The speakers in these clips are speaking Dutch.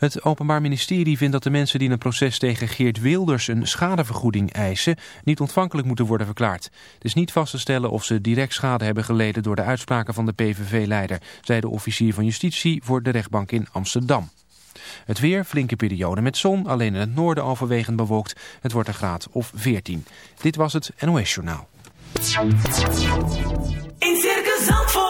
Het Openbaar Ministerie vindt dat de mensen die het proces tegen Geert Wilders een schadevergoeding eisen, niet ontvankelijk moeten worden verklaard. Het is niet vast te stellen of ze direct schade hebben geleden door de uitspraken van de PVV-leider, zei de officier van justitie voor de rechtbank in Amsterdam. Het weer, flinke periode met zon, alleen in het noorden overwegend bewolkt. Het wordt een graad of 14. Dit was het NOS Journaal. In Circus Zandvoort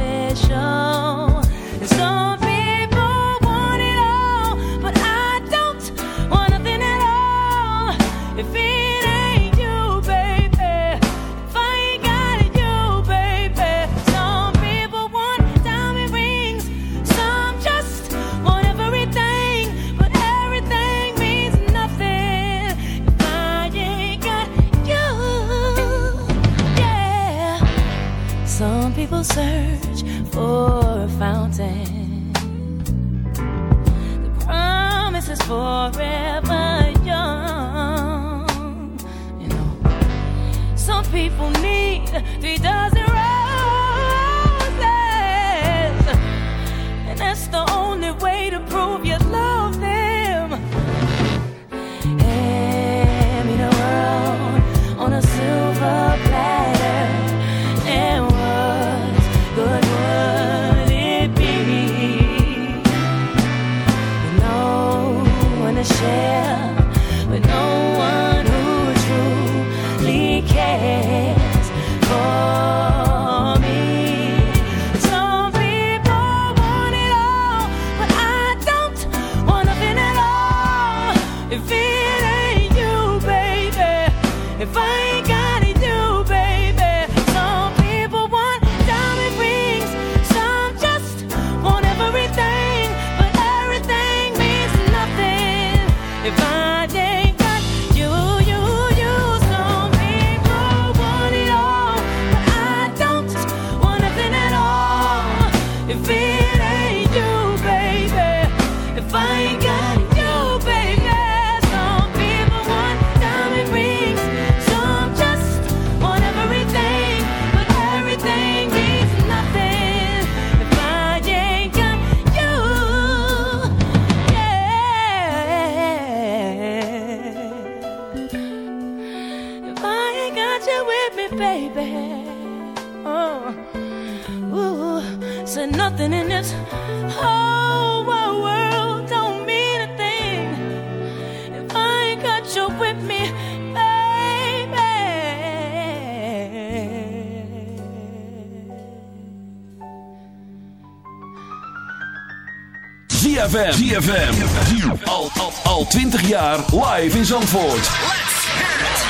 jaar live in Zandvoort.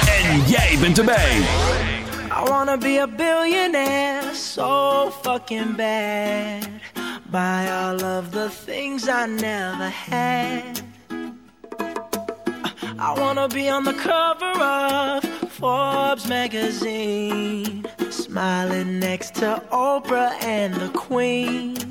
En jij bent erbij. I wanna be a billionaire so fucking bad. Buy all of the things I never had. I wanna be on the cover of Forbes magazine. Smiling next to Oprah and the Queen.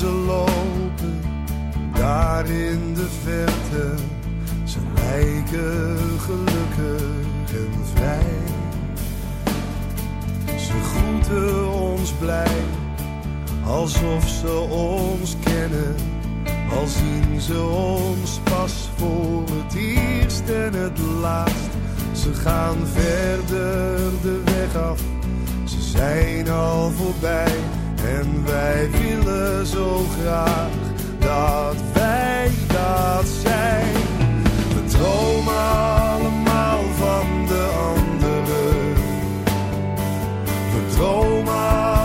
Ze lopen, daar in de verte. Ze lijken gelukkig en vrij. Ze groeten ons blij, alsof ze ons kennen. Al zien ze ons pas voor het eerst en het laatst. Ze gaan verder de weg af, ze zijn al voorbij. En wij willen zo graag dat wij dat zijn. We dromen allemaal van de anderen. We dromen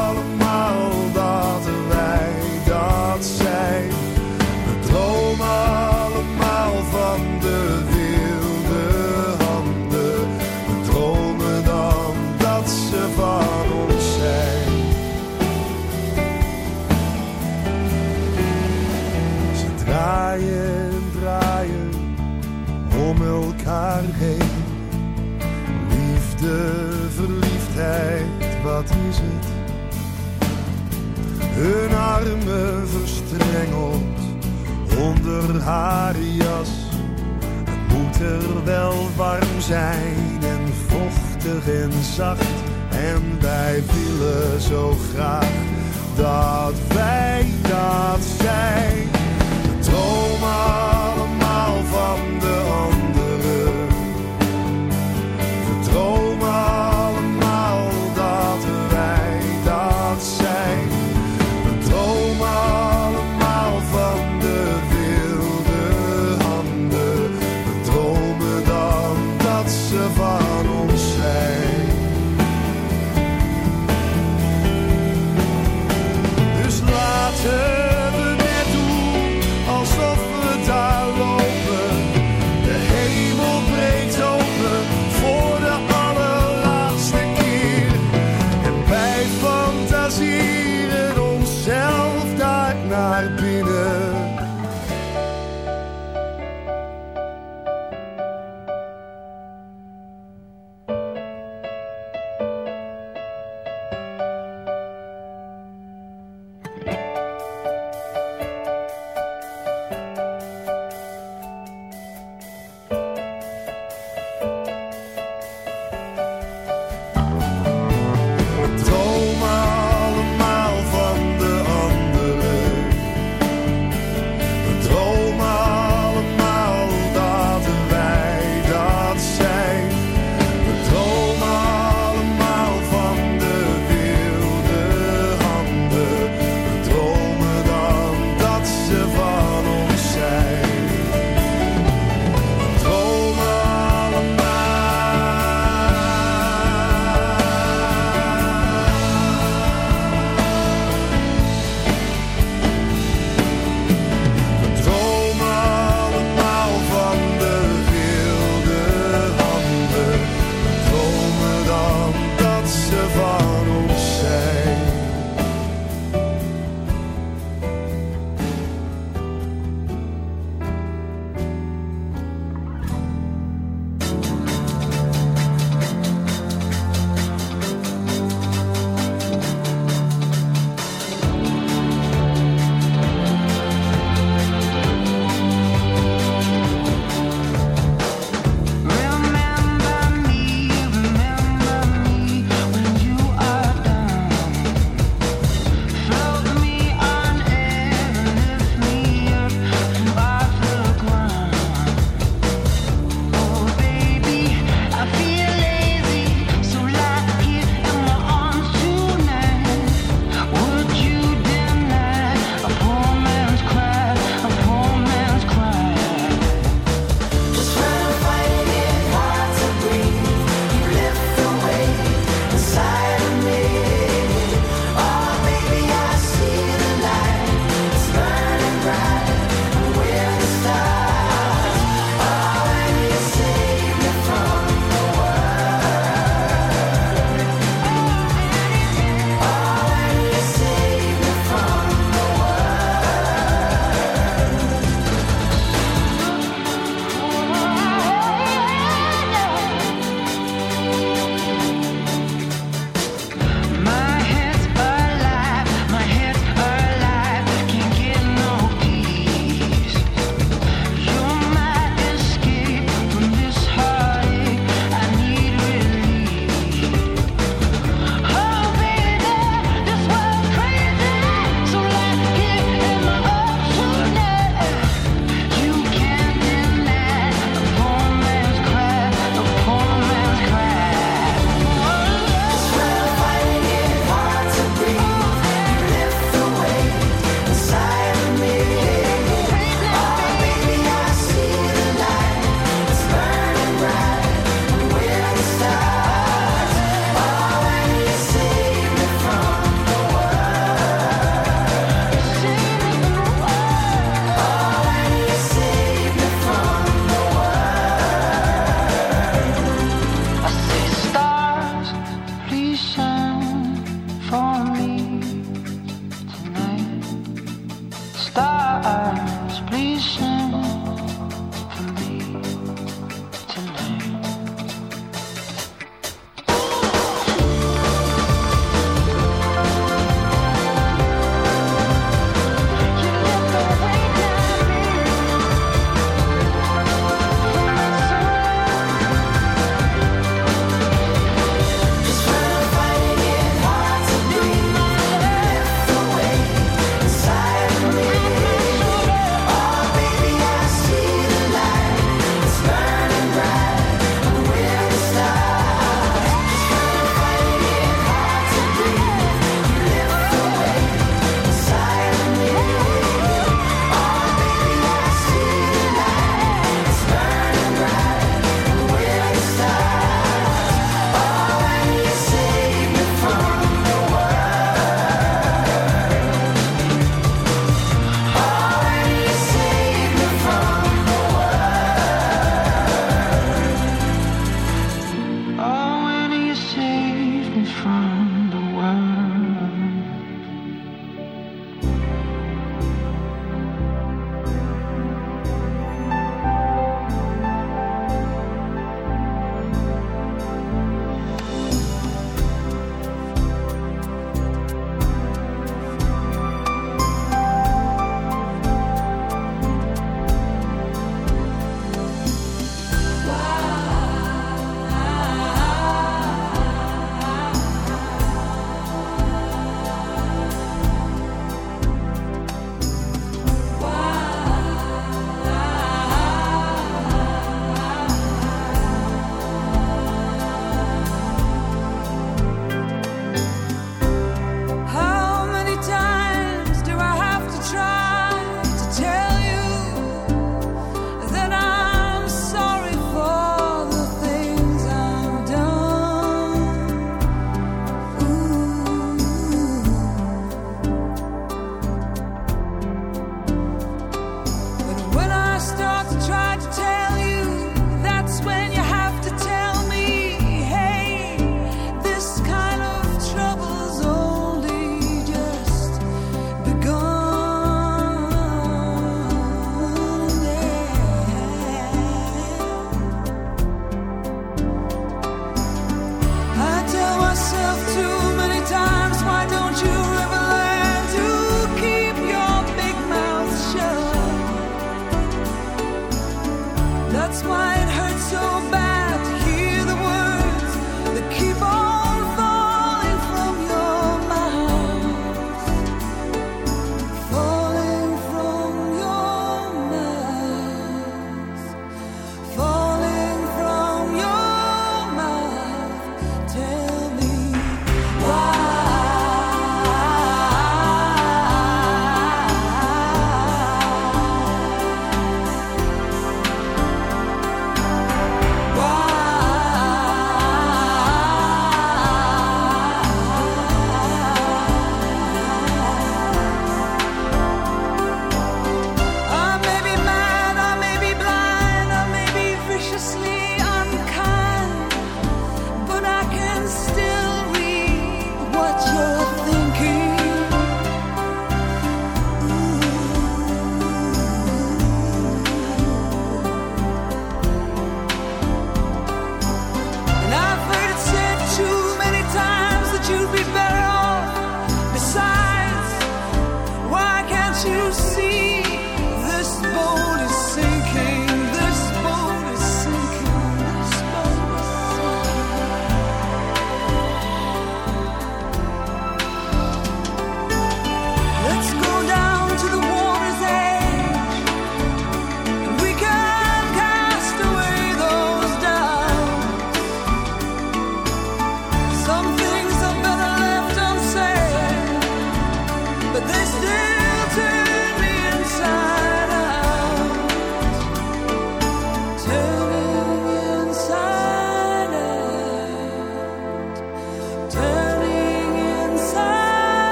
Liefde, verliefdheid, wat is het? Hun armen verstrengeld onder haar jas. Het moet er wel warm zijn en vochtig en zacht. En wij willen zo graag dat wij dat zijn. We dromen allemaal van de.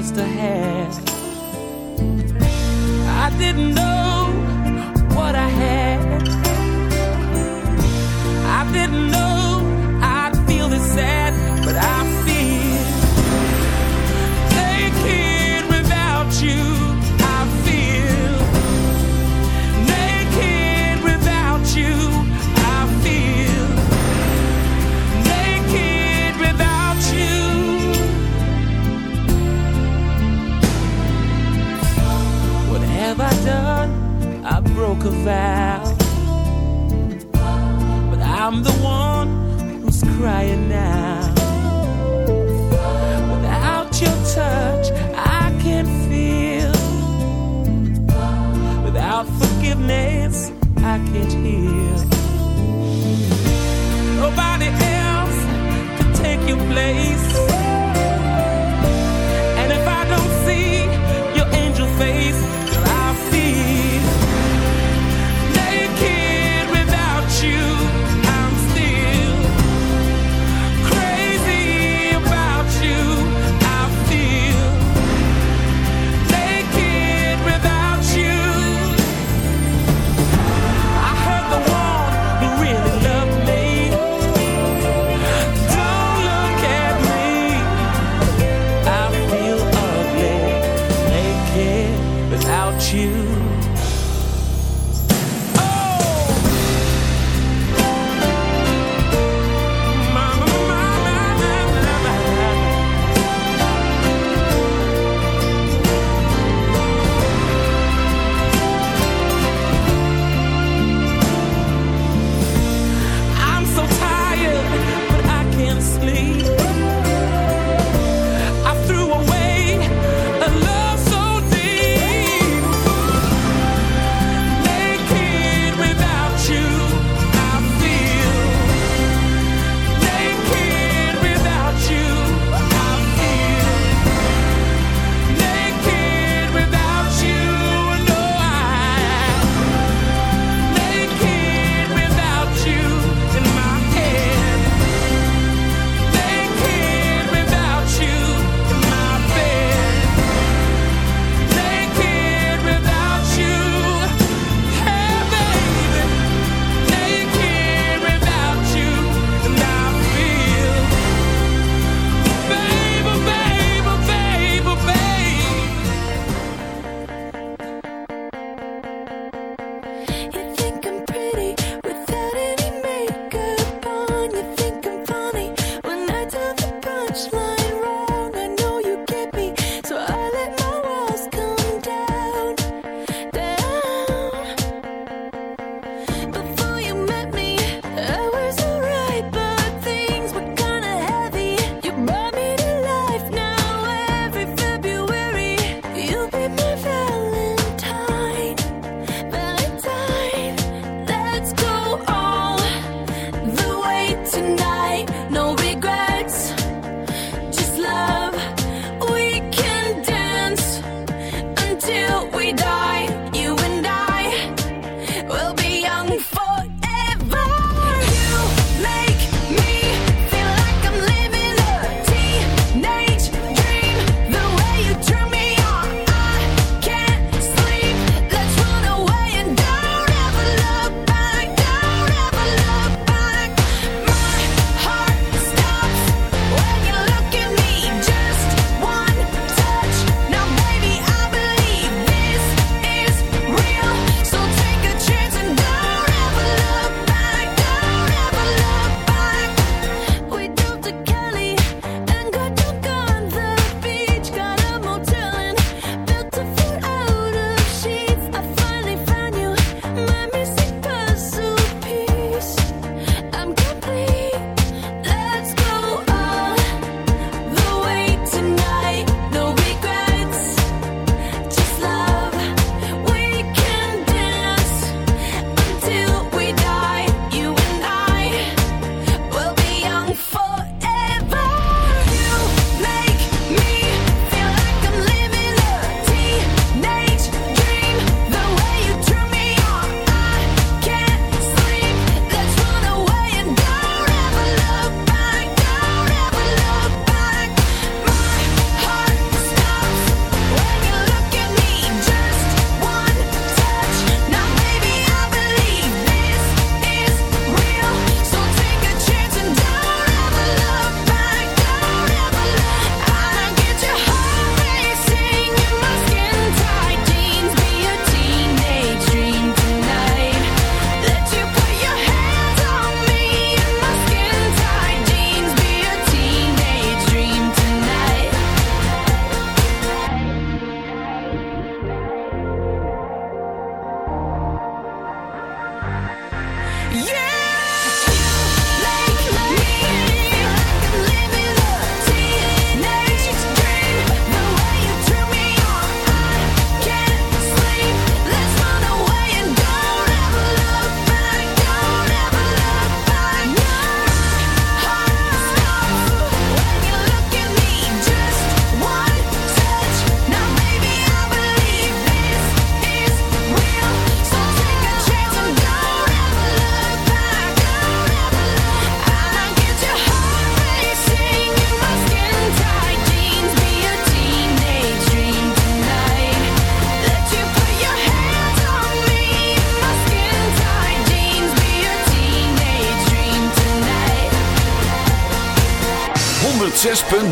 just ahead.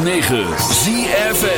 106.9 ZFM.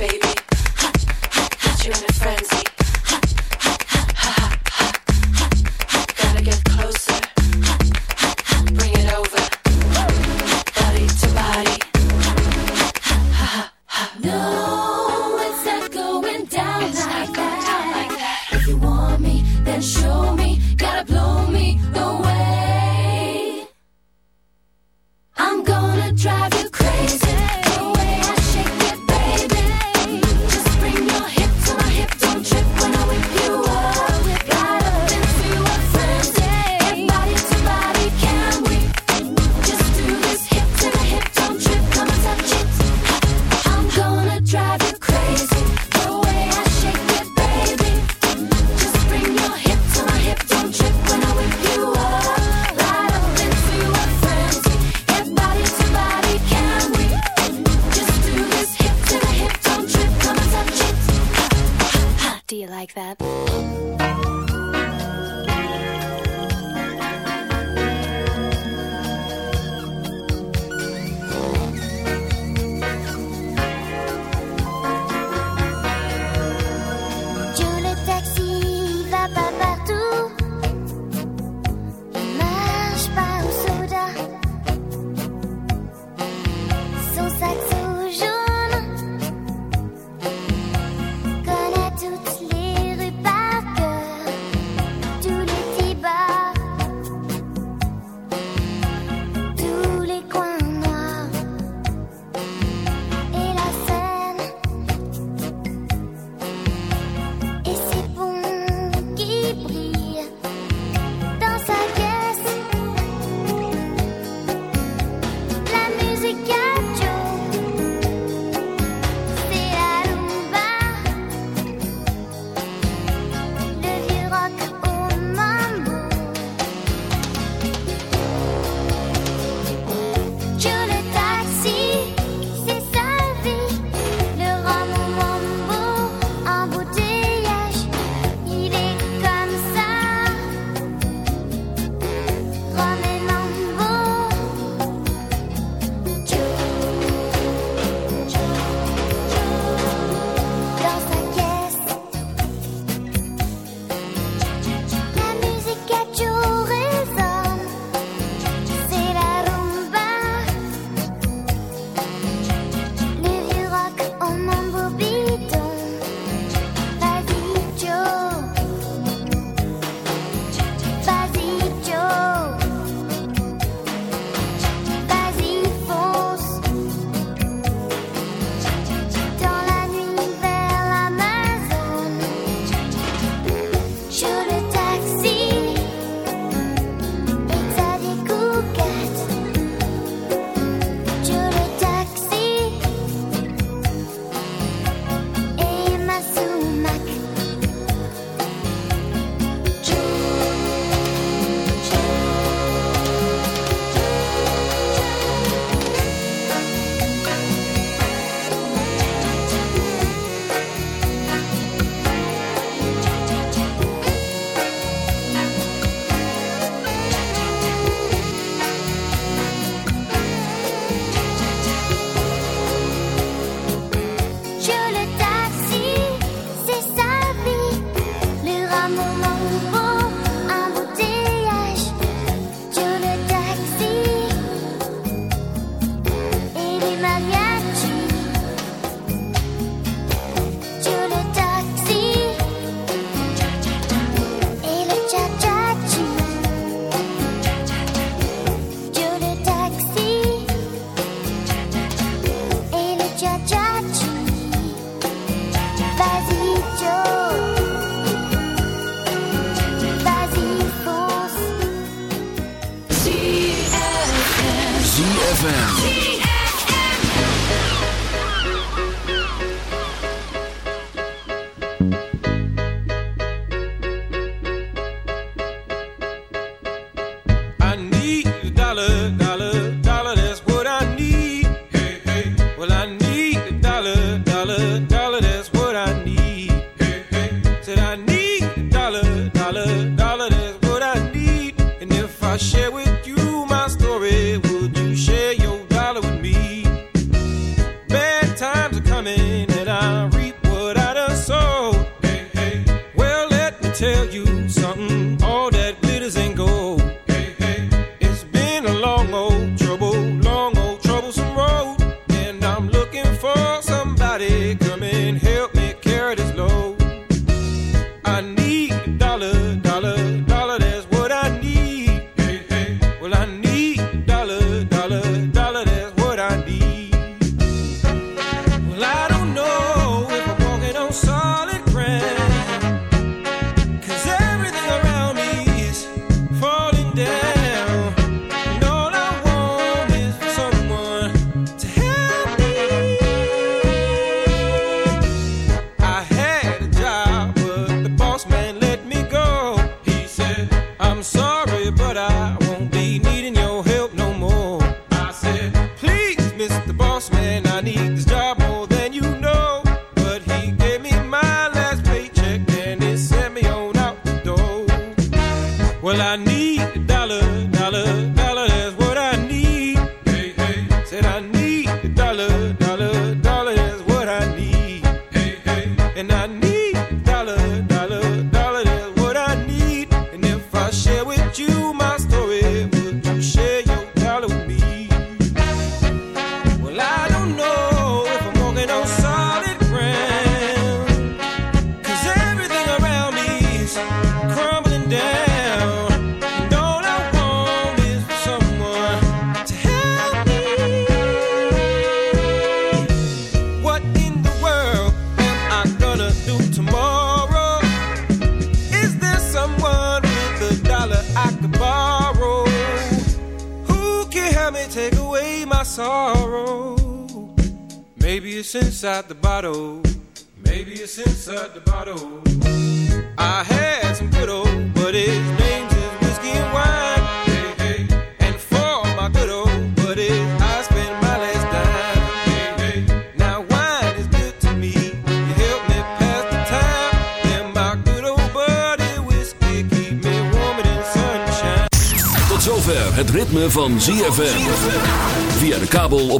Baby.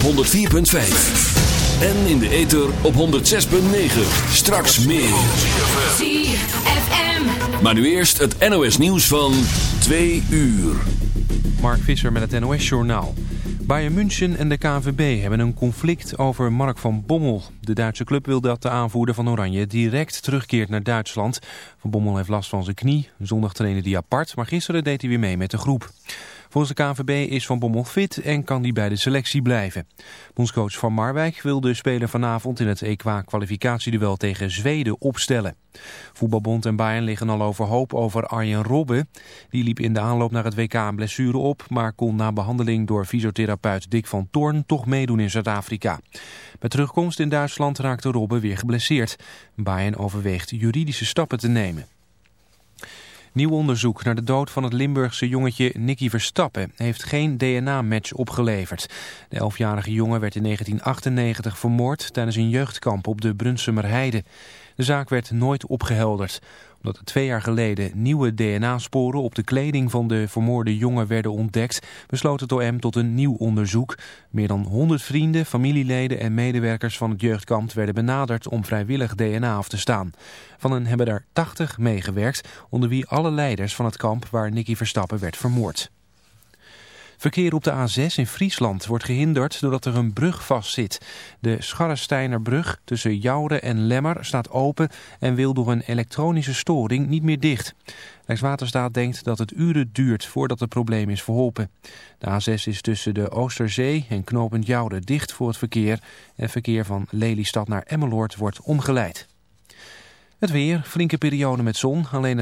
Op 104.5. En in de ether op 106.9. Straks meer. ZFM. Maar nu eerst het NOS nieuws van 2 uur. Mark Visser met het NOS-journaal. Bayern München en de KNVB hebben een conflict over Mark van Bommel. De Duitse club wil dat de aanvoerder van Oranje direct terugkeert naar Duitsland. Van Bommel heeft last van zijn knie. Zondag trainde hij apart, maar gisteren deed hij weer mee met de groep. Volgens de KNVB is Van Bommel fit en kan hij bij de selectie blijven. Bondscoach Van Marwijk wil de speler vanavond in het EK-kwalificatieduel tegen Zweden opstellen. Voetbalbond en Bayern liggen al overhoop over Arjen Robben. Die liep in de aanloop naar het WK een blessure op, maar kon na behandeling door fysiotherapeut Dick van Toorn toch meedoen in Zuid-Afrika. Bij terugkomst in Duitsland raakte Robben weer geblesseerd. Bayern overweegt juridische stappen te nemen. Nieuw onderzoek naar de dood van het Limburgse jongetje Nicky Verstappen heeft geen DNA-match opgeleverd. De elfjarige jongen werd in 1998 vermoord tijdens een jeugdkamp op de Brunsumer Heide. De zaak werd nooit opgehelderd. Omdat er twee jaar geleden nieuwe DNA-sporen op de kleding van de vermoorde jongen werden ontdekt, besloot het OM tot een nieuw onderzoek. Meer dan 100 vrienden, familieleden en medewerkers van het jeugdkamp werden benaderd om vrijwillig DNA af te staan. Van hen hebben er 80 meegewerkt, onder wie alle leiders van het kamp waar Nicky Verstappen werd vermoord. Verkeer op de A6 in Friesland wordt gehinderd doordat er een brug vastzit. De Scharresteinerbrug tussen Jouren en Lemmer staat open en wil door een elektronische storing niet meer dicht. Rijkswaterstaat denkt dat het uren duurt voordat het probleem is verholpen. De A6 is tussen de Oosterzee en knooppunt Jouren dicht voor het verkeer. En verkeer van Lelystad naar Emmeloord wordt omgeleid. Het weer, flinke periode met zon, alleen